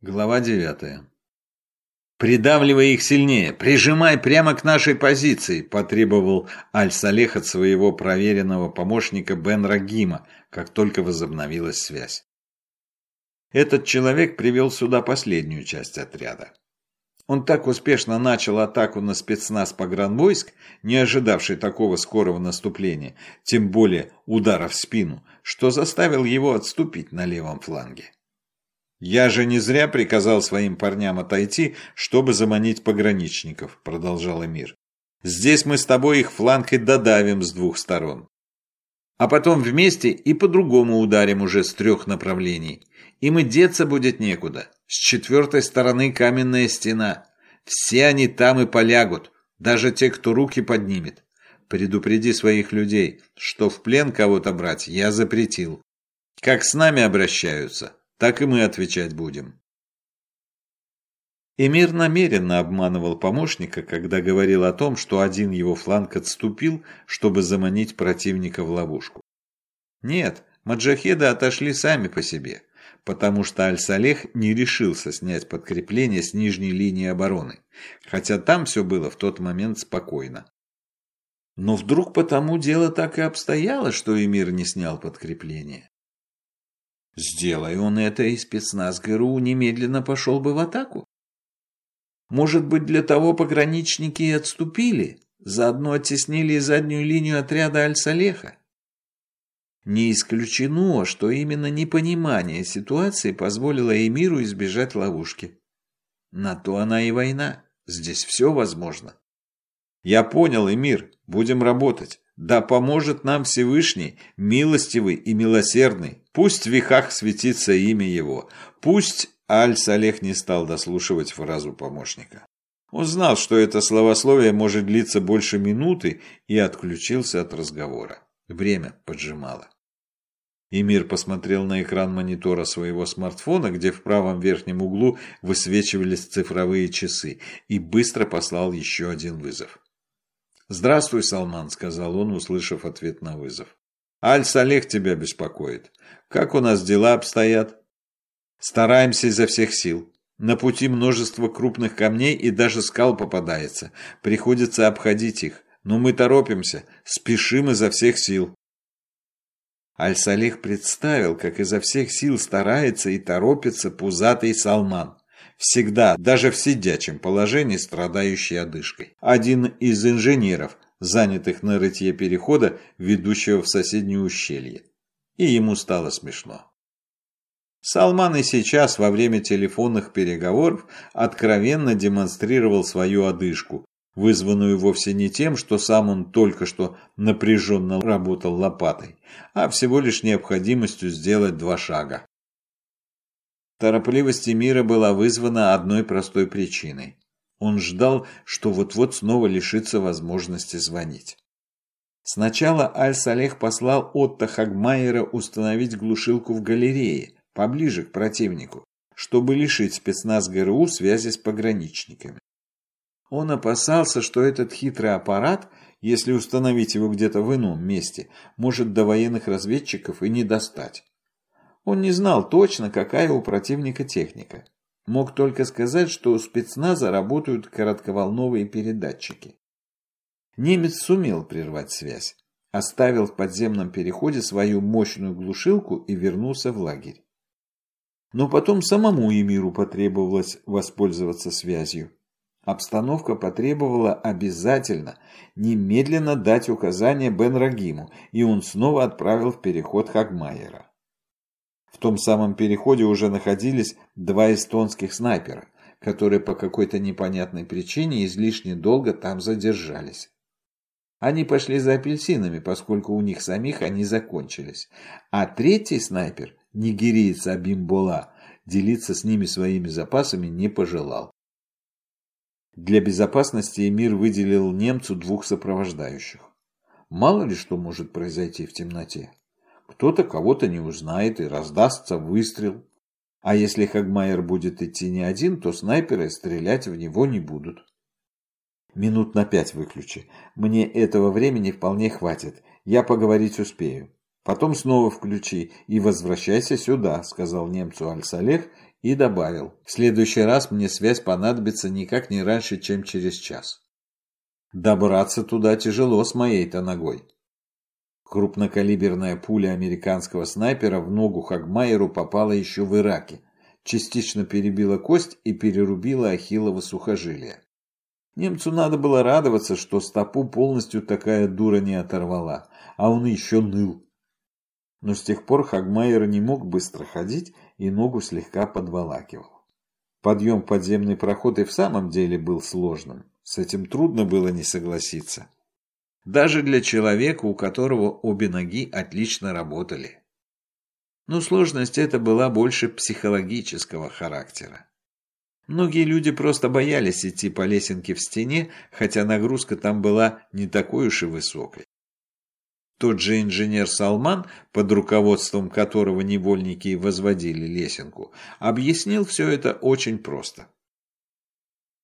Глава 9. «Придавливай их сильнее! Прижимай прямо к нашей позиции!» – потребовал Аль-Салех от своего проверенного помощника Бен Рагима, как только возобновилась связь. Этот человек привел сюда последнюю часть отряда. Он так успешно начал атаку на спецназ погранвойск, не ожидавший такого скорого наступления, тем более удара в спину, что заставил его отступить на левом фланге. «Я же не зря приказал своим парням отойти, чтобы заманить пограничников», – продолжал Эмир. «Здесь мы с тобой их фланг и додавим с двух сторон. А потом вместе и по-другому ударим уже с трех направлений. Им и деться будет некуда. С четвертой стороны каменная стена. Все они там и полягут, даже те, кто руки поднимет. Предупреди своих людей, что в плен кого-то брать я запретил. Как с нами обращаются, так и мы отвечать будем. Эмир намеренно обманывал помощника, когда говорил о том, что один его фланг отступил, чтобы заманить противника в ловушку. Нет, маджахеды отошли сами по себе, потому что Аль-Салех не решился снять подкрепление с нижней линии обороны, хотя там все было в тот момент спокойно. Но вдруг потому дело так и обстояло, что Эмир не снял подкрепление. Сделай он это, и спецназ ГРУ немедленно пошел бы в атаку. Может быть, для того пограничники и отступили, заодно оттеснили заднюю линию отряда Аль-Салеха. Не исключено, что именно непонимание ситуации позволило Эмиру избежать ловушки. На то она и война. Здесь все возможно. Я понял, Эмир, будем работать. Да поможет нам Всевышний, милостивый и милосердный. Пусть в веках светится имя его. Пусть Аль-Салех не стал дослушивать фразу помощника. Он знал, что это словословие может длиться больше минуты, и отключился от разговора. Время поджимало. Эмир посмотрел на экран монитора своего смартфона, где в правом верхнем углу высвечивались цифровые часы, и быстро послал еще один вызов. «Здравствуй, Салман», — сказал он, услышав ответ на вызов. «Аль-Салех тебя беспокоит. Как у нас дела обстоят?» «Стараемся изо всех сил. На пути множество крупных камней и даже скал попадается. Приходится обходить их. Но мы торопимся, спешим изо всех сил». Аль-Салех представил, как изо всех сил старается и торопится пузатый Салман всегда, даже в сидячем положении, страдающий одышкой. Один из инженеров, занятых на рытье перехода, ведущего в соседнее ущелье. И ему стало смешно. Салман и сейчас во время телефонных переговоров откровенно демонстрировал свою одышку, вызванную вовсе не тем, что сам он только что напряженно работал лопатой, а всего лишь необходимостью сделать два шага. Торопливость мира была вызвана одной простой причиной. Он ждал, что вот-вот снова лишится возможности звонить. Сначала Аль-Салех послал Отто Хагмайера установить глушилку в галерее, поближе к противнику, чтобы лишить спецназ ГРУ связи с пограничниками. Он опасался, что этот хитрый аппарат, если установить его где-то в ином месте, может до военных разведчиков и не достать. Он не знал точно, какая у противника техника. Мог только сказать, что у спецназа работают коротковолновые передатчики. Немец сумел прервать связь, оставил в подземном переходе свою мощную глушилку и вернулся в лагерь. Но потом самому Эмиру потребовалось воспользоваться связью. Обстановка потребовала обязательно, немедленно дать указание Бен Рагиму, и он снова отправил в переход Хагмайера. В том самом переходе уже находились два эстонских снайпера, которые по какой-то непонятной причине излишне долго там задержались. Они пошли за апельсинами, поскольку у них самих они закончились. А третий снайпер, нигериец Абимбола, делиться с ними своими запасами не пожелал. Для безопасности Эмир выделил немцу двух сопровождающих. Мало ли что может произойти в темноте. Кто-то кого-то не узнает и раздастся выстрел. А если Хагмайер будет идти не один, то снайперы стрелять в него не будут. Минут на пять выключи. Мне этого времени вполне хватит. Я поговорить успею. Потом снова включи и возвращайся сюда, сказал немцу Аль-Салех и добавил, в следующий раз мне связь понадобится никак не раньше, чем через час. Добраться туда тяжело с моей-то ногой. Крупнокалиберная пуля американского снайпера в ногу Хагмайеру попала еще в Ираке, частично перебила кость и перерубила ахиллово сухожилие. Немцу надо было радоваться, что стопу полностью такая дура не оторвала, а он еще ныл. Но с тех пор Хагмайер не мог быстро ходить и ногу слегка подволакивал. Подъем в подземный проход и в самом деле был сложным. С этим трудно было не согласиться. Даже для человека, у которого обе ноги отлично работали. Но сложность эта была больше психологического характера. Многие люди просто боялись идти по лесенке в стене, хотя нагрузка там была не такой уж и высокой. Тот же инженер Салман, под руководством которого невольники возводили лесенку, объяснил все это очень просто.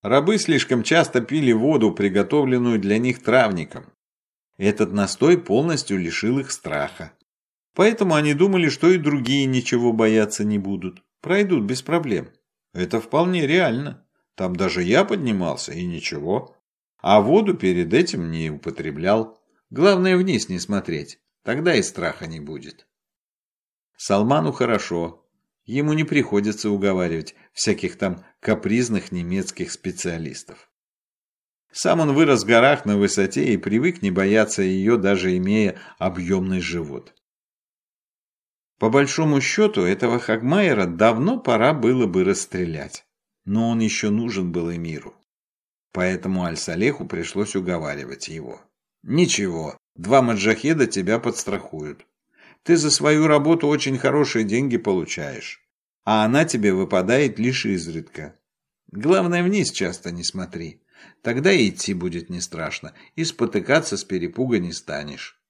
Рабы слишком часто пили воду, приготовленную для них травником. Этот настой полностью лишил их страха. Поэтому они думали, что и другие ничего бояться не будут. Пройдут без проблем. Это вполне реально. Там даже я поднимался, и ничего. А воду перед этим не употреблял. Главное вниз не смотреть. Тогда и страха не будет. Салману хорошо. Ему не приходится уговаривать всяких там капризных немецких специалистов. Сам он вырос в горах на высоте и привык не бояться ее, даже имея объемный живот. По большому счету, этого Хагмайера давно пора было бы расстрелять. Но он еще нужен был и миру. Поэтому Аль-Салеху пришлось уговаривать его. «Ничего, два маджахеда тебя подстрахуют. Ты за свою работу очень хорошие деньги получаешь, а она тебе выпадает лишь изредка. Главное, вниз часто не смотри. Тогда и идти будет не страшно, и спотыкаться с перепуга не станешь.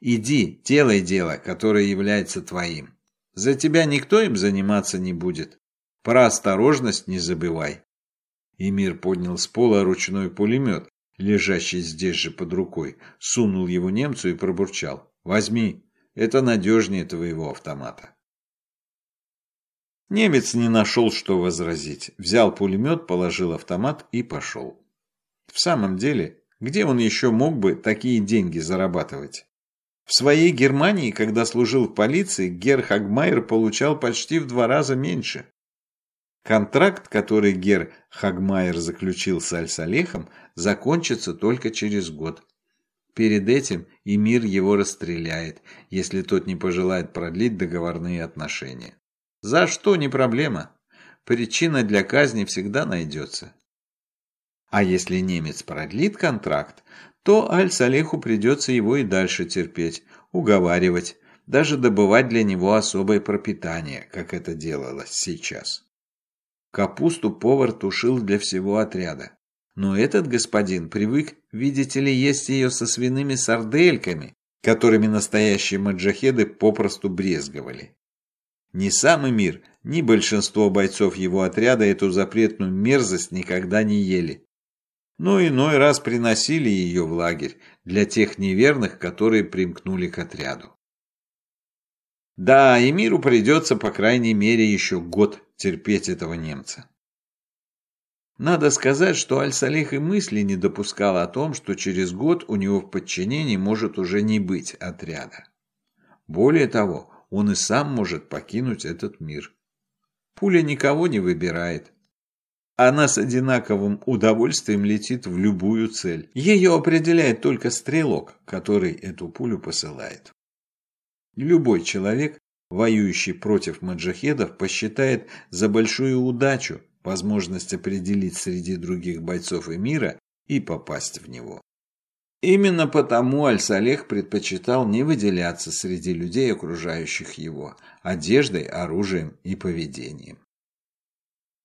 Иди, делай дело, которое является твоим. За тебя никто им заниматься не будет. Про осторожность не забывай. Эмир поднял с пола ручной пулемет, лежащий здесь же под рукой, сунул его немцу и пробурчал. «Возьми, это надежнее твоего автомата. Немец не нашел, что возразить. Взял пулемет, положил автомат и пошел. В самом деле, где он еще мог бы такие деньги зарабатывать? В своей Германии, когда служил в полиции, Гер Хагмайер получал почти в два раза меньше. Контракт, который Гер Хагмайер заключил с Аль-Салехом, закончится только через год. Перед этим и мир его расстреляет, если тот не пожелает продлить договорные отношения. За что не проблема. Причина для казни всегда найдется. А если немец продлит контракт, то Аль-Салеху придется его и дальше терпеть, уговаривать, даже добывать для него особое пропитание, как это делалось сейчас. Капусту повар тушил для всего отряда. Но этот господин привык, видите ли, есть ее со свиными сардельками, которыми настоящие маджахеды попросту брезговали. Ни сам мир, ни большинство бойцов его отряда эту запретную мерзость никогда не ели. Но иной раз приносили ее в лагерь для тех неверных, которые примкнули к отряду. Да, и миру придется, по крайней мере, еще год терпеть этого немца. Надо сказать, что Аль-Салих и мысли не допускал о том, что через год у него в подчинении может уже не быть отряда. Более того, он и сам может покинуть этот мир. Пуля никого не выбирает. Она с одинаковым удовольствием летит в любую цель. Ее определяет только стрелок, который эту пулю посылает. Любой человек, воюющий против маджахедов, посчитает за большую удачу возможность определить среди других бойцов и мира и попасть в него. Именно потому Аль-Салех предпочитал не выделяться среди людей, окружающих его, одеждой, оружием и поведением.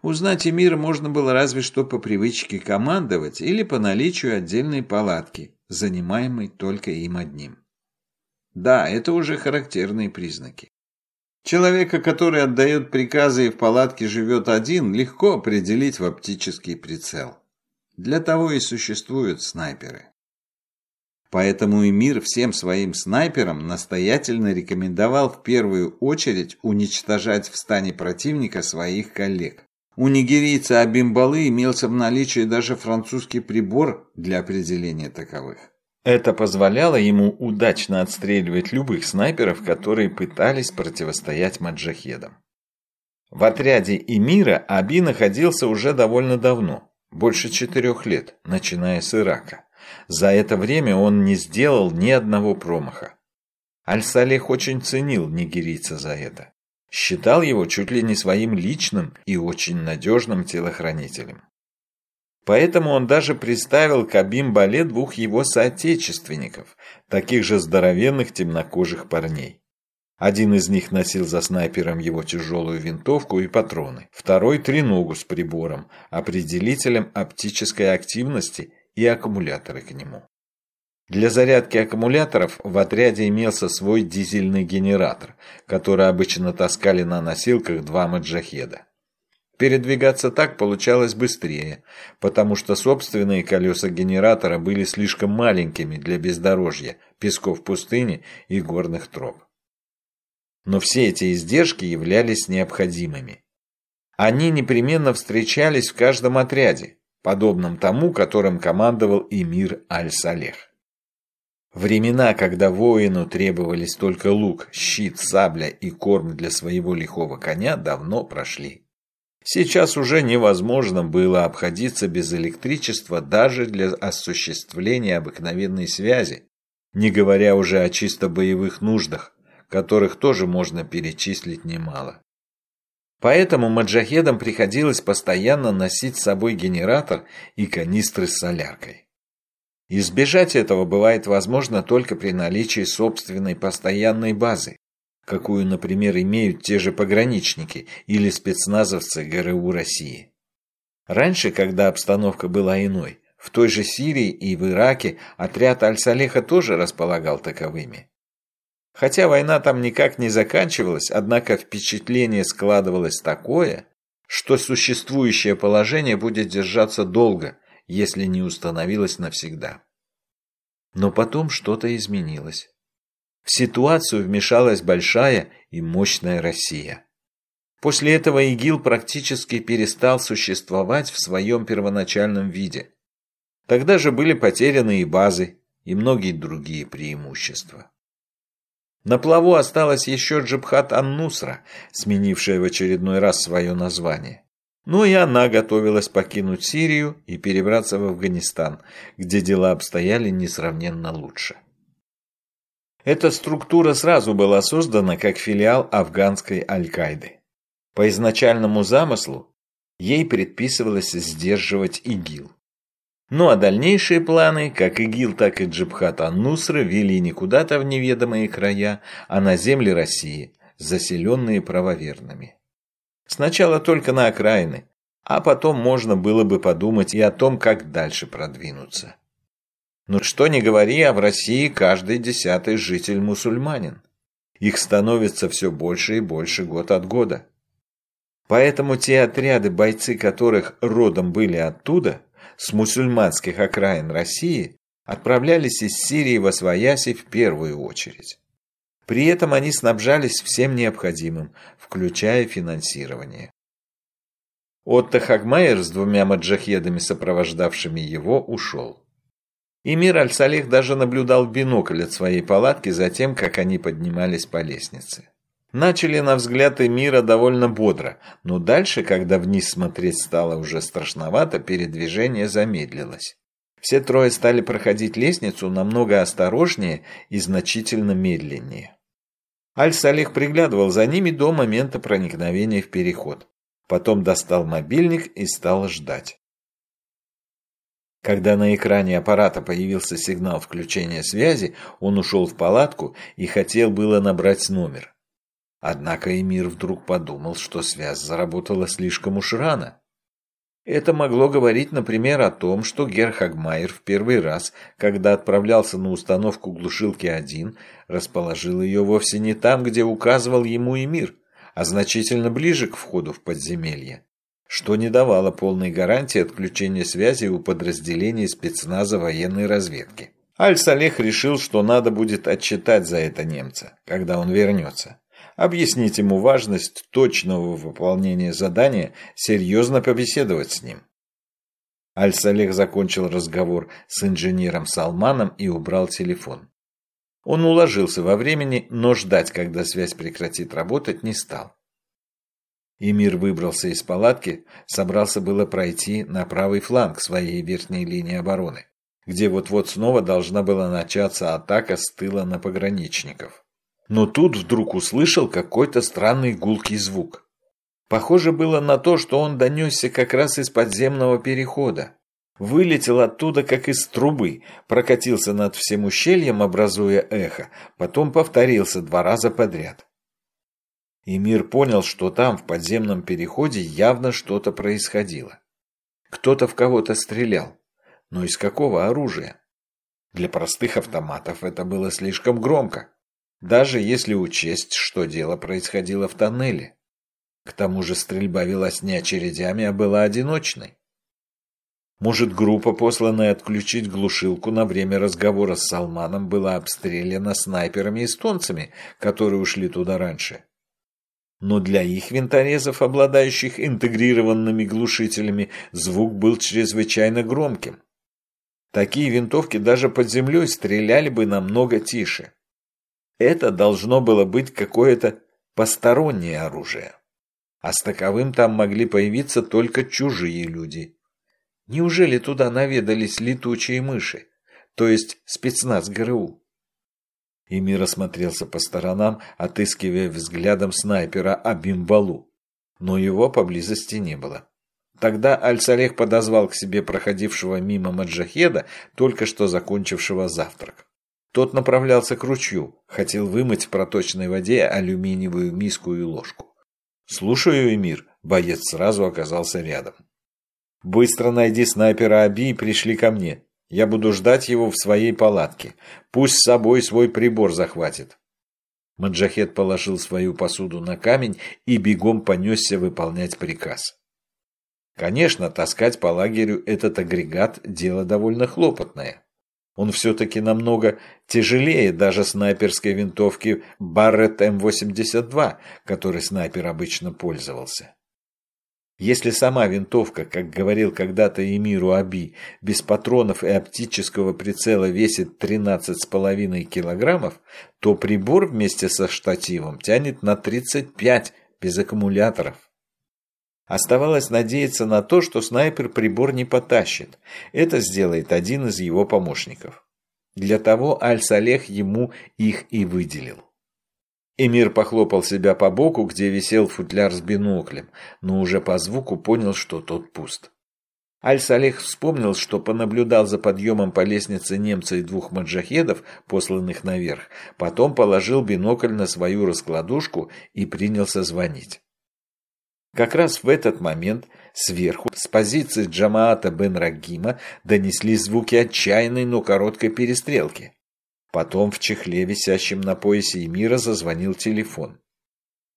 Узнать Эмира можно было разве что по привычке командовать или по наличию отдельной палатки, занимаемой только им одним. Да, это уже характерные признаки. Человека, который отдает приказы и в палатке живет один, легко определить в оптический прицел. Для того и существуют снайперы. Поэтому Эмир всем своим снайперам настоятельно рекомендовал в первую очередь уничтожать в стане противника своих коллег. У нигерийца Абимбалы имелся в наличии даже французский прибор для определения таковых. Это позволяло ему удачно отстреливать любых снайперов, которые пытались противостоять маджахедам. В отряде Эмира Аби находился уже довольно давно, больше четырех лет, начиная с Ирака. За это время он не сделал ни одного промаха. Аль-Салех очень ценил нигерийца за это. Считал его чуть ли не своим личным и очень надежным телохранителем. Поэтому он даже приставил к Абим-Бале двух его соотечественников, таких же здоровенных темнокожих парней. Один из них носил за снайпером его тяжелую винтовку и патроны, второй – треногу с прибором, определителем оптической активности и аккумуляторы к нему. Для зарядки аккумуляторов в отряде имелся свой дизельный генератор, который обычно таскали на носилках два маджахеда. Передвигаться так получалось быстрее, потому что собственные колеса генератора были слишком маленькими для бездорожья, песков пустыни и горных троп. Но все эти издержки являлись необходимыми. Они непременно встречались в каждом отряде, подобном тому, которым командовал эмир Аль-Салех. Времена, когда воину требовались только лук, щит, сабля и корм для своего лихого коня, давно прошли. Сейчас уже невозможно было обходиться без электричества даже для осуществления обыкновенной связи, не говоря уже о чисто боевых нуждах, которых тоже можно перечислить немало. Поэтому маджахедам приходилось постоянно носить с собой генератор и канистры с соляркой. Избежать этого бывает возможно только при наличии собственной постоянной базы, какую, например, имеют те же пограничники или спецназовцы ГРУ России. Раньше, когда обстановка была иной, в той же Сирии и в Ираке отряд Аль-Салеха тоже располагал таковыми. Хотя война там никак не заканчивалась, однако впечатление складывалось такое, что существующее положение будет держаться долго, если не установилось навсегда. Но потом что-то изменилось. В ситуацию вмешалась большая и мощная Россия. После этого ИГИЛ практически перестал существовать в своем первоначальном виде. Тогда же были потеряны и базы, и многие другие преимущества. На плаву осталась еще Джабхат Ан-Нусра, сменившая в очередной раз свое название. Но и она готовилась покинуть Сирию и перебраться в Афганистан, где дела обстояли несравненно лучше. Эта структура сразу была создана как филиал афганской Аль-Каиды. По изначальному замыслу ей предписывалось сдерживать ИГИЛ. Ну а дальнейшие планы, как ИГИЛ, так и Джибхат Ан-Нусра, вели не куда-то в неведомые края, а на земли России, заселенные правоверными. Сначала только на окраины, а потом можно было бы подумать и о том, как дальше продвинуться. Но что ни говори, а в России каждый десятый житель мусульманин. Их становится все больше и больше год от года. Поэтому те отряды, бойцы которых родом были оттуда, с мусульманских окраин России, отправлялись из Сирии в Освояси в первую очередь. При этом они снабжались всем необходимым, включая финансирование. Отто Хагмайер с двумя маджахедами, сопровождавшими его, ушел. И Мир Аль-Салих даже наблюдал в бинокль от своей палатки за тем, как они поднимались по лестнице. Начали на взгляд Эмира довольно бодро, но дальше, когда вниз смотреть стало уже страшновато, передвижение замедлилось. Все трое стали проходить лестницу намного осторожнее и значительно медленнее. Аль-Салих приглядывал за ними до момента проникновения в переход. Потом достал мобильник и стал ждать. Когда на экране аппарата появился сигнал включения связи, он ушел в палатку и хотел было набрать номер. Однако Эмир вдруг подумал, что связь заработала слишком уж рано. Это могло говорить, например, о том, что Герхагмайер в первый раз, когда отправлялся на установку глушилки-1, расположил ее вовсе не там, где указывал ему Эмир, а значительно ближе к входу в подземелье что не давало полной гарантии отключения связи у подразделений спецназа военной разведки. Аль-Салех решил, что надо будет отчитать за это немца, когда он вернется. Объяснить ему важность точного выполнения задания, серьезно побеседовать с ним. Аль-Салех закончил разговор с инженером Салманом и убрал телефон. Он уложился во времени, но ждать, когда связь прекратит работать, не стал. Эмир выбрался из палатки, собрался было пройти на правый фланг своей верхней линии обороны, где вот-вот снова должна была начаться атака с тыла на пограничников. Но тут вдруг услышал какой-то странный гулкий звук. Похоже было на то, что он донесся как раз из подземного перехода. Вылетел оттуда, как из трубы, прокатился над всем ущельем, образуя эхо, потом повторился два раза подряд. И мир понял, что там, в подземном переходе, явно что-то происходило. Кто-то в кого-то стрелял. Но из какого оружия? Для простых автоматов это было слишком громко, даже если учесть, что дело происходило в тоннеле. К тому же стрельба велась не очередями, а была одиночной. Может, группа, посланная отключить глушилку на время разговора с Салманом, была обстреляна снайперами-эстонцами, которые ушли туда раньше. Но для их винторезов, обладающих интегрированными глушителями, звук был чрезвычайно громким. Такие винтовки даже под землей стреляли бы намного тише. Это должно было быть какое-то постороннее оружие а с таковым там могли появиться только чужие люди. Неужели туда наведались летучие мыши, то есть спецназ ГРУ? Эмир осмотрелся по сторонам, отыскивая взглядом снайпера Абимбалу, но его поблизости не было. Тогда Аль-Салех подозвал к себе проходившего мимо Маджахеда, только что закончившего завтрак. Тот направлялся к ручью, хотел вымыть в проточной воде алюминиевую миску и ложку. «Слушаю, Эмир». Боец сразу оказался рядом. «Быстро найди снайпера Аби и пришли ко мне. Я буду ждать его в своей палатке. Пусть с собой свой прибор захватит». Маджахет положил свою посуду на камень и бегом понесся выполнять приказ. Конечно, таскать по лагерю этот агрегат – дело довольно хлопотное. Он все-таки намного тяжелее даже снайперской винтовки Barrett М82, которой снайпер обычно пользовался. Если сама винтовка, как говорил когда-то Эмиру Аби, без патронов и оптического прицела весит 13,5 килограммов, то прибор вместе со штативом тянет на 35 без аккумуляторов. Оставалось надеяться на то, что снайпер прибор не потащит. Это сделает один из его помощников. Для того Аль-Салех ему их и выделил. Эмир похлопал себя по боку, где висел футляр с биноклем, но уже по звуку понял, что тот пуст. Аль-Салех вспомнил, что понаблюдал за подъемом по лестнице немца и двух маджахедов, посланных наверх, потом положил бинокль на свою раскладушку и принялся звонить. Как раз в этот момент сверху, с позиции Джамаата бен Рагима, донесли звуки отчаянной, но короткой перестрелки. Потом в чехле, висящем на поясе Эмира, зазвонил телефон.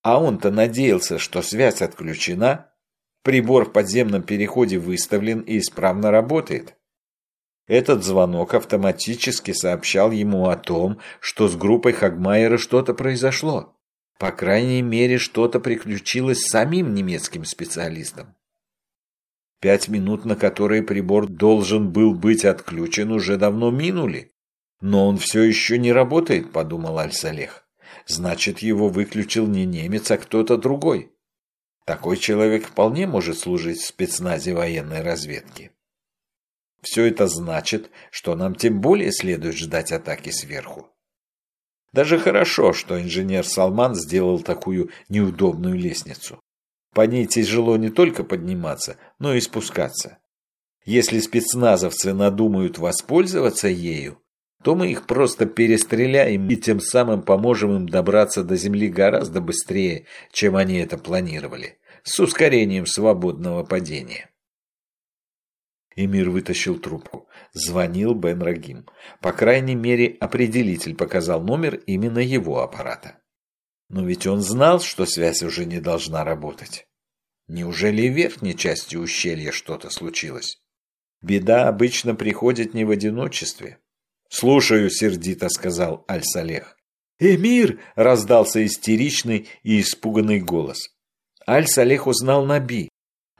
А он-то надеялся, что связь отключена, прибор в подземном переходе выставлен и исправно работает. Этот звонок автоматически сообщал ему о том, что с группой Хагмайера что-то произошло. По крайней мере, что-то приключилось с самим немецким специалистом. Пять минут, на которые прибор должен был быть отключен, уже давно минули. Но он все еще не работает, подумал Аль-Салех. Значит, его выключил не немец, а кто-то другой. Такой человек вполне может служить в спецназе военной разведки. Все это значит, что нам тем более следует ждать атаки сверху. Даже хорошо, что инженер Салман сделал такую неудобную лестницу. По ней тяжело не только подниматься, но и спускаться. Если спецназовцы надумают воспользоваться ею, то мы их просто перестреляем и тем самым поможем им добраться до земли гораздо быстрее, чем они это планировали, с ускорением свободного падения. Эмир вытащил трубку. Звонил Бен Рагим. По крайней мере, определитель показал номер именно его аппарата. Но ведь он знал, что связь уже не должна работать. Неужели в верхней части ущелья что-то случилось? Беда обычно приходит не в одиночестве. «Слушаю», — сердито сказал Аль-Салех. «Эмир!» — раздался истеричный и испуганный голос. Аль-Салех узнал Наби,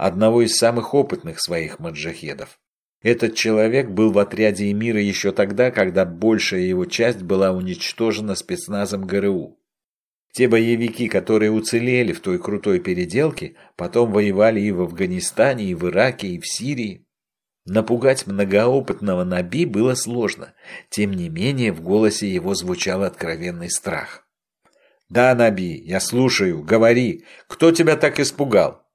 одного из самых опытных своих маджахедов. Этот человек был в отряде Эмира еще тогда, когда большая его часть была уничтожена спецназом ГРУ. Те боевики, которые уцелели в той крутой переделке, потом воевали и в Афганистане, и в Ираке, и в Сирии. Напугать многоопытного Наби было сложно. Тем не менее, в голосе его звучал откровенный страх. «Да, Наби, я слушаю. Говори. Кто тебя так испугал?»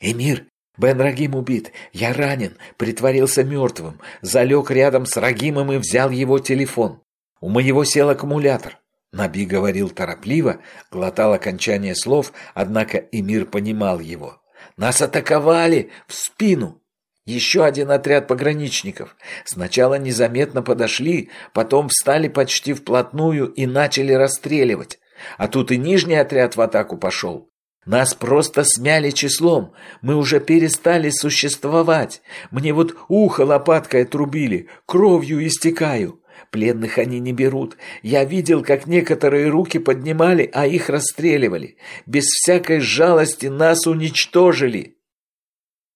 «Эмир, Бен Рагим убит. Я ранен. Притворился мертвым. Залег рядом с Рагимом и взял его телефон. У моего сел аккумулятор. Наби говорил торопливо, глотал окончание слов, однако Эмир понимал его. «Нас атаковали! В спину!» Еще один отряд пограничников. Сначала незаметно подошли, потом встали почти вплотную и начали расстреливать. А тут и нижний отряд в атаку пошел. Нас просто смяли числом. Мы уже перестали существовать. Мне вот ухо лопаткой отрубили, кровью истекаю. Пленных они не берут. Я видел, как некоторые руки поднимали, а их расстреливали. Без всякой жалости нас уничтожили.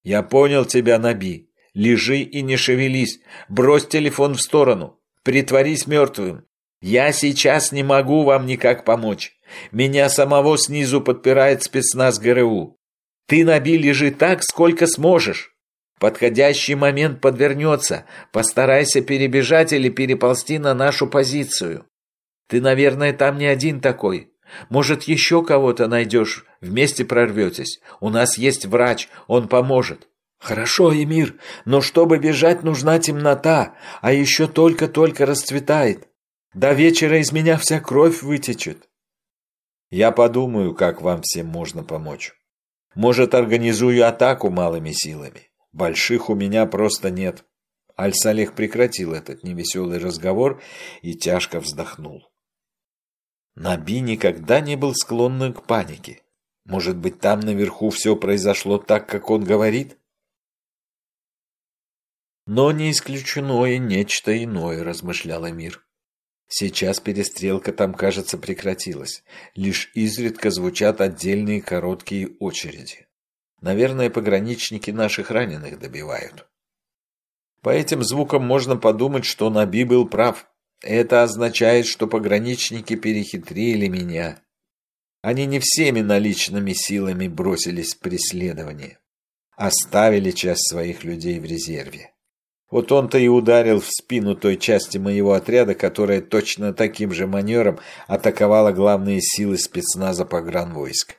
Я понял тебя, Наби. Лежи и не шевелись. Брось телефон в сторону. Притворись мертвым. Я сейчас не могу вам никак помочь. Меня самого снизу подпирает спецназ ГРУ. Ты, Наби, лежи так, сколько сможешь. Подходящий момент подвернется. Постарайся перебежать или переползти на нашу позицию. Ты, наверное, там не один такой. Может, еще кого-то найдешь, вместе прорветесь. У нас есть врач, он поможет. Хорошо, Эмир, но чтобы бежать, нужна темнота, а еще только-только расцветает. До вечера из меня вся кровь вытечет. Я подумаю, как вам всем можно помочь. Может, организую атаку малыми силами. Больших у меня просто нет. Аль-Салех прекратил этот невеселый разговор и тяжко вздохнул. Наби никогда не был склонным к панике. Может быть, там наверху все произошло так, как он говорит? Но не исключено и нечто иное, размышлял Эмир. Сейчас перестрелка там, кажется, прекратилась. Лишь изредка звучат отдельные короткие очереди. Наверное, пограничники наших раненых добивают. По этим звукам можно подумать, что Наби был прав. Это означает, что пограничники перехитрили меня. Они не всеми наличными силами бросились в преследование. Оставили часть своих людей в резерве. Вот он-то и ударил в спину той части моего отряда, которая точно таким же манером атаковала главные силы спецназа погранвойск.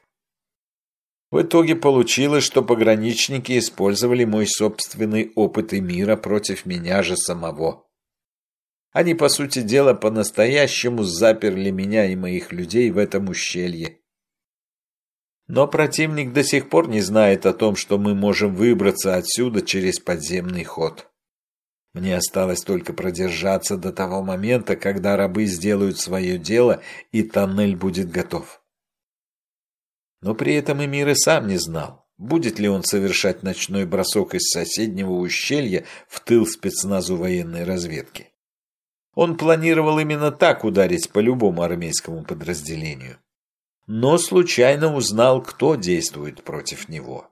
В итоге получилось, что пограничники использовали мой собственный опыт и мира против меня же самого. Они, по сути дела, по-настоящему заперли меня и моих людей в этом ущелье. Но противник до сих пор не знает о том, что мы можем выбраться отсюда через подземный ход. Мне осталось только продержаться до того момента, когда рабы сделают свое дело и тоннель будет готов. Но при этом Эмир и сам не знал, будет ли он совершать ночной бросок из соседнего ущелья в тыл спецназу военной разведки. Он планировал именно так ударить по любому армейскому подразделению. Но случайно узнал, кто действует против него.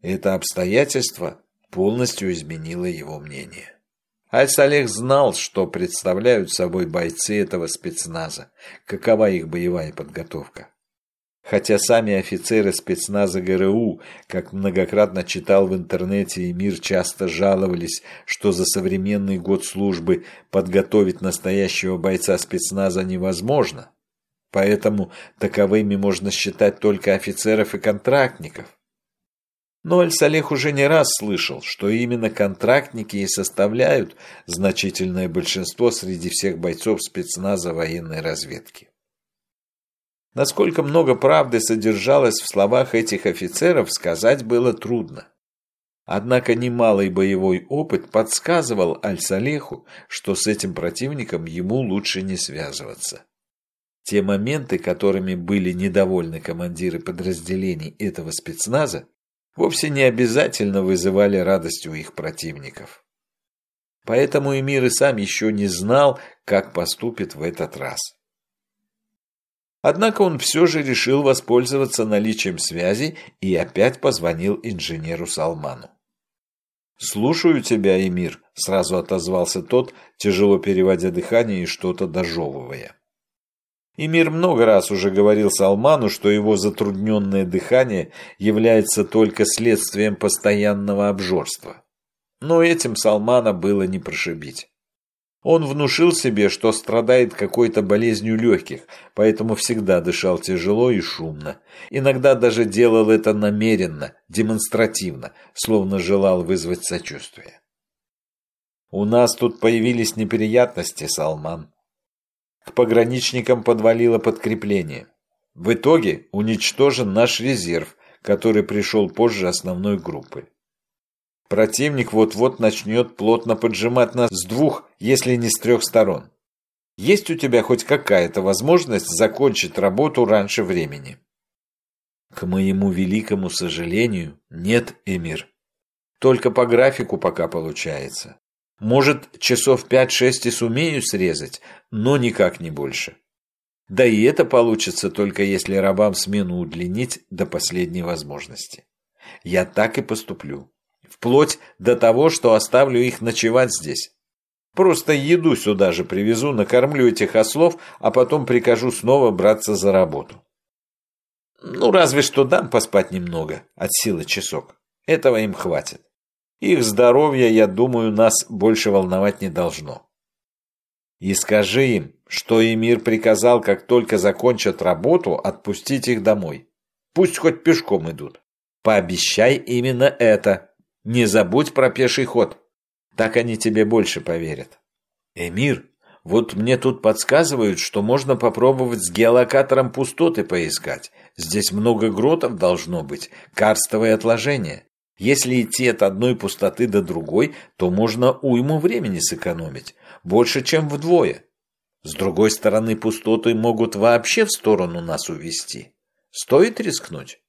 Это обстоятельство полностью изменило его мнение. Аль-Салех знал, что представляют собой бойцы этого спецназа, какова их боевая подготовка. Хотя сами офицеры спецназа ГРУ, как многократно читал в интернете и мир, часто жаловались, что за современный год службы подготовить настоящего бойца спецназа невозможно. Поэтому таковыми можно считать только офицеров и контрактников. Но Аль-Салех уже не раз слышал, что именно контрактники и составляют значительное большинство среди всех бойцов спецназа военной разведки. Насколько много правды содержалось в словах этих офицеров, сказать было трудно. Однако немалый боевой опыт подсказывал Аль-Салеху, что с этим противником ему лучше не связываться. Те моменты, которыми были недовольны командиры подразделений этого спецназа, вовсе не обязательно вызывали радость у их противников. Поэтому Эмир и сам еще не знал, как поступит в этот раз. Однако он все же решил воспользоваться наличием связи и опять позвонил инженеру Салману. «Слушаю тебя, Эмир», — сразу отозвался тот, тяжело переводя дыхание и что-то дожевывая. Эмир много раз уже говорил Салману, что его затрудненное дыхание является только следствием постоянного обжорства. Но этим Салмана было не прошибить. Он внушил себе, что страдает какой-то болезнью легких, поэтому всегда дышал тяжело и шумно. Иногда даже делал это намеренно, демонстративно, словно желал вызвать сочувствие. «У нас тут появились неприятности, Салман». К пограничникам подвалило подкрепление. В итоге уничтожен наш резерв, который пришел позже основной группы. Противник вот-вот начнет плотно поджимать нас с двух, если не с трех сторон. Есть у тебя хоть какая-то возможность закончить работу раньше времени? К моему великому сожалению, нет, Эмир. Только по графику пока получается. Может, часов пять-шесть и сумею срезать, но никак не больше. Да и это получится только если рабам смену удлинить до последней возможности. Я так и поступлю вплоть до того, что оставлю их ночевать здесь. Просто еду сюда же привезу, накормлю этих ослов, а потом прикажу снова браться за работу. Ну, разве что дам поспать немного, от силы часок. Этого им хватит. Их здоровье, я думаю, нас больше волновать не должно. И скажи им, что Эмир приказал, как только закончат работу, отпустить их домой. Пусть хоть пешком идут. Пообещай именно это. Не забудь про пеший ход. Так они тебе больше поверят. Эмир, вот мне тут подсказывают, что можно попробовать с геолокатором пустоты поискать. Здесь много гротов должно быть, карстовые отложения. Если идти от одной пустоты до другой, то можно уйму времени сэкономить. Больше, чем вдвое. С другой стороны, пустоты могут вообще в сторону нас увести. Стоит рискнуть?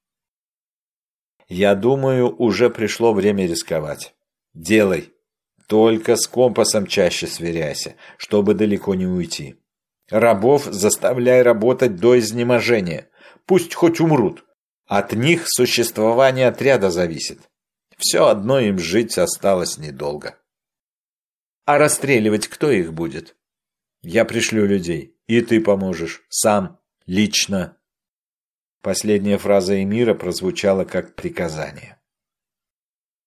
Я думаю, уже пришло время рисковать. Делай. Только с компасом чаще сверяйся, чтобы далеко не уйти. Рабов заставляй работать до изнеможения. Пусть хоть умрут. От них существование отряда зависит. Все одно им жить осталось недолго. А расстреливать кто их будет? Я пришлю людей, и ты поможешь. Сам, лично. Последняя фраза Эмира прозвучала как приказание.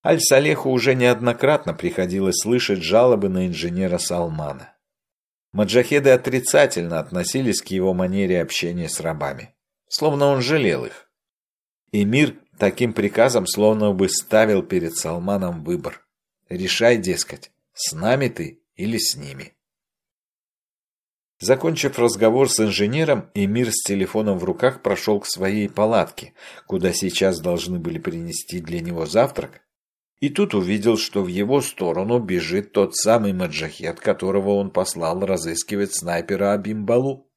Аль-Салеху уже неоднократно приходилось слышать жалобы на инженера Салмана. Маджахеды отрицательно относились к его манере общения с рабами, словно он жалел их. Эмир таким приказом словно бы ставил перед Салманом выбор. Решай, дескать, с нами ты или с ними. Закончив разговор с инженером, Эмир с телефоном в руках прошел к своей палатке, куда сейчас должны были принести для него завтрак, и тут увидел, что в его сторону бежит тот самый маджахет, которого он послал разыскивать снайпера Абимбалу.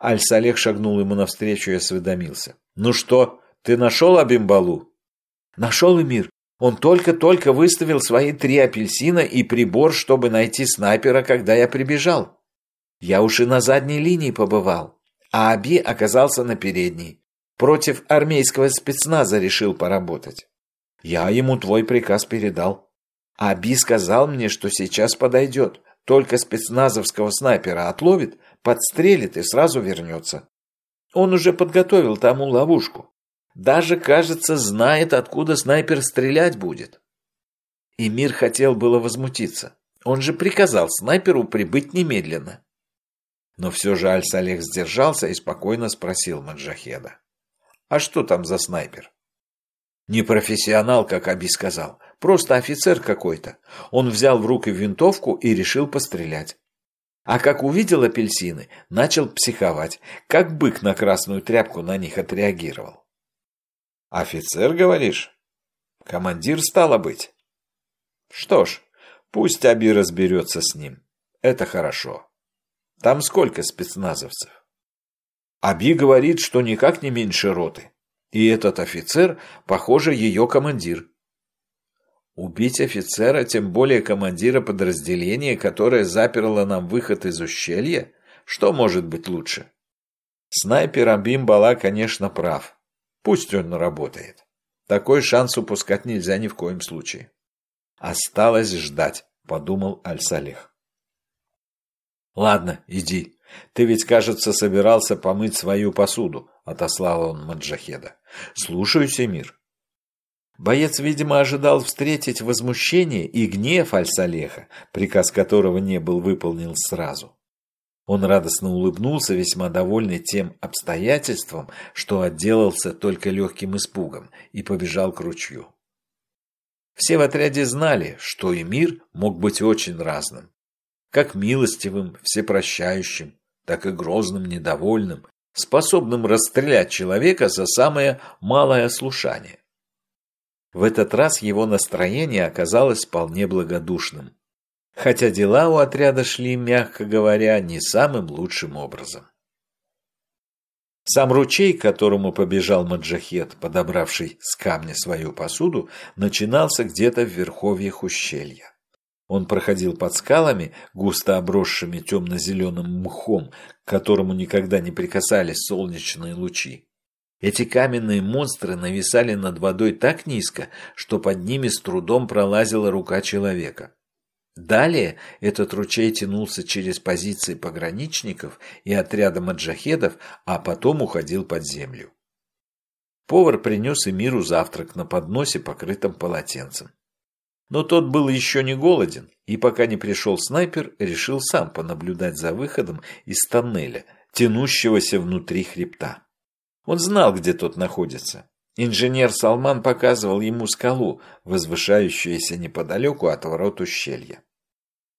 Аль-Салех шагнул ему навстречу и осведомился. «Ну что, ты нашел Абимбалу?» «Нашел, Эмир. Он только-только выставил свои три апельсина и прибор, чтобы найти снайпера, когда я прибежал». Я уж и на задней линии побывал, а Аби оказался на передней. Против армейского спецназа решил поработать. Я ему твой приказ передал. Аби сказал мне, что сейчас подойдет, только спецназовского снайпера отловит, подстрелит и сразу вернется. Он уже подготовил тому ловушку. Даже, кажется, знает, откуда снайпер стрелять будет. И мир хотел было возмутиться. Он же приказал снайперу прибыть немедленно. Но все же Аль-Салех сдержался и спокойно спросил Маджахеда. «А что там за снайпер?» «Не профессионал, как Аби сказал. Просто офицер какой-то. Он взял в руки винтовку и решил пострелять. А как увидел апельсины, начал психовать, как бык на красную тряпку на них отреагировал. «Офицер, говоришь? Командир стало быть?» «Что ж, пусть Аби разберется с ним. Это хорошо». Там сколько спецназовцев? Аби говорит, что никак не меньше роты. И этот офицер, похоже, ее командир. Убить офицера, тем более командира подразделения, которое заперло нам выход из ущелья? Что может быть лучше? Снайпер Абим Бала, конечно, прав. Пусть он работает. Такой шанс упускать нельзя ни в коем случае. Осталось ждать, подумал Аль-Салих. Ладно, иди. Ты ведь, кажется, собирался помыть свою посуду, отослал он Маджахеда. Слушаюсь, Эмир. Боец, видимо, ожидал встретить возмущение и гнев Аль-Салеха, приказ которого не был выполнен сразу. Он радостно улыбнулся, весьма довольный тем обстоятельством, что отделался только легким испугом, и побежал к ручью. Все в отряде знали, что и мир мог быть очень разным. Как милостивым, всепрощающим, так и грозным, недовольным, способным расстрелять человека за самое малое слушание. В этот раз его настроение оказалось вполне благодушным. Хотя дела у отряда шли, мягко говоря, не самым лучшим образом. Сам ручей, к которому побежал Маджахет, подобравший с камня свою посуду, начинался где-то в верховьях ущелья. Он проходил под скалами, густо обросшими темно-зеленым мхом, к которому никогда не прикасались солнечные лучи. Эти каменные монстры нависали над водой так низко, что под ними с трудом пролазила рука человека. Далее этот ручей тянулся через позиции пограничников и отряда маджахедов, а потом уходил под землю. Повар принес Эмиру завтрак на подносе, покрытом полотенцем. Но тот был еще не голоден, и пока не пришел снайпер, решил сам понаблюдать за выходом из тоннеля, тянущегося внутри хребта. Он знал, где тот находится. Инженер Салман показывал ему скалу, возвышающуюся неподалеку от ворот ущелья.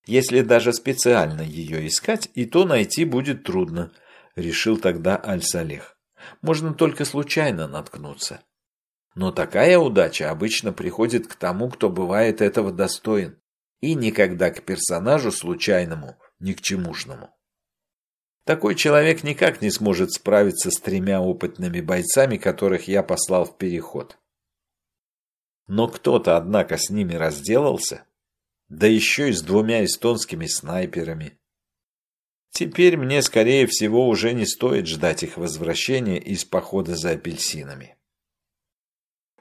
Если даже специально ее искать, и то найти будет трудно, решил тогда Аль-Салех. Можно только случайно наткнуться. Но такая удача обычно приходит к тому, кто бывает этого достоин, и никогда к персонажу случайному, ни к чемушному. Такой человек никак не сможет справиться с тремя опытными бойцами, которых я послал в переход. Но кто-то, однако, с ними разделался, да еще и с двумя эстонскими снайперами. Теперь мне, скорее всего, уже не стоит ждать их возвращения из похода за апельсинами.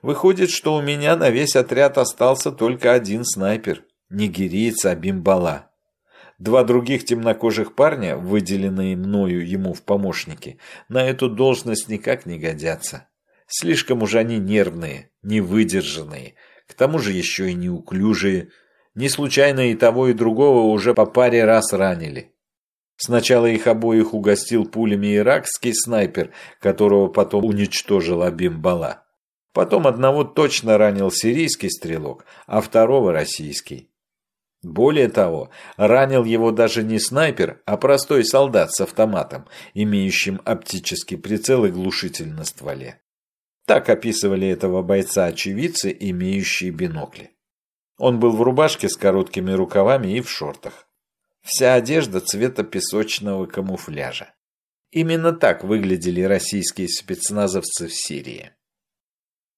Выходит, что у меня на весь отряд остался только один снайпер, нигериец Абимбала. Два других темнокожих парня, выделенные мною ему в помощники, на эту должность никак не годятся. Слишком уж они нервные, невыдержанные, к тому же еще и неуклюжие. Не случайно и того, и другого уже по паре раз ранили. Сначала их обоих угостил пулями иракский снайпер, которого потом уничтожил Абимбала. Потом одного точно ранил сирийский стрелок, а второго российский. Более того, ранил его даже не снайпер, а простой солдат с автоматом, имеющим оптический прицел и глушитель на стволе. Так описывали этого бойца очевидцы, имеющие бинокли. Он был в рубашке с короткими рукавами и в шортах. Вся одежда цвета песочного камуфляжа. Именно так выглядели российские спецназовцы в Сирии.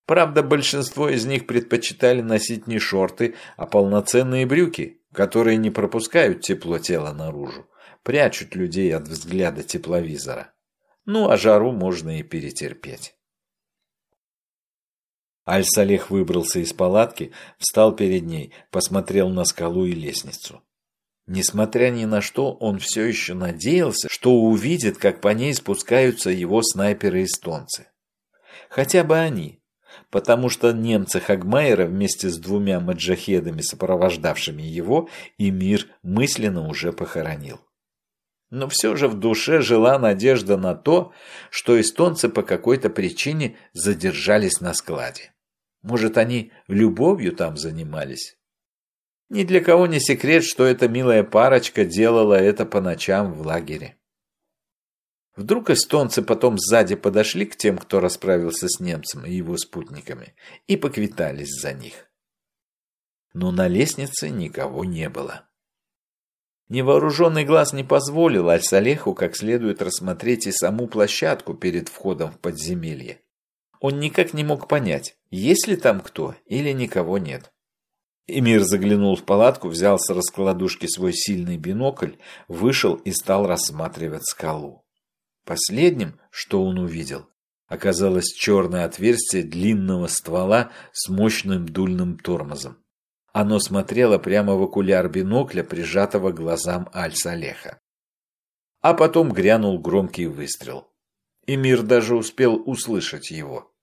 Правда, большинство из них предпочитали носить не шорты, а полноценные брюки, которые не пропускают тепло тела наружу, прячут людей от взгляда тепловизора. Ну, а жару можно и перетерпеть. Аль-Салех выбрался из палатки, встал перед ней, посмотрел на скалу и лестницу. Несмотря ни на что, он все еще надеялся, что увидит, как по ней спускаются его снайперы-эстонцы. Хотя бы они, потому что немцы Хагмайера вместе с двумя маджахедами, сопровождавшими его, и мир мысленно уже похоронил. Но все же в душе жила надежда на то, что эстонцы по какой-то причине задержались на складе. Может, они любовью там занимались? Ни для кого не секрет, что эта милая парочка делала это по ночам в лагере. Вдруг эстонцы потом сзади подошли к тем, кто расправился с немцем и его спутниками, и поквитались за них. Но на лестнице никого не было. Невооруженный глаз не позволил Аль-Салеху как следует рассмотреть и саму площадку перед входом в подземелье. Он никак не мог понять, есть ли там кто или никого нет. Эмир заглянул в палатку, взял с раскладушки свой сильный бинокль, вышел и стал рассматривать скалу. Последним, что он увидел, оказалось черное отверстие длинного ствола с мощным дульным тормозом. Оно смотрело прямо в окуляр бинокля, прижатого глазам Аль-Салеха. А потом грянул громкий выстрел. Эмир даже успел услышать его.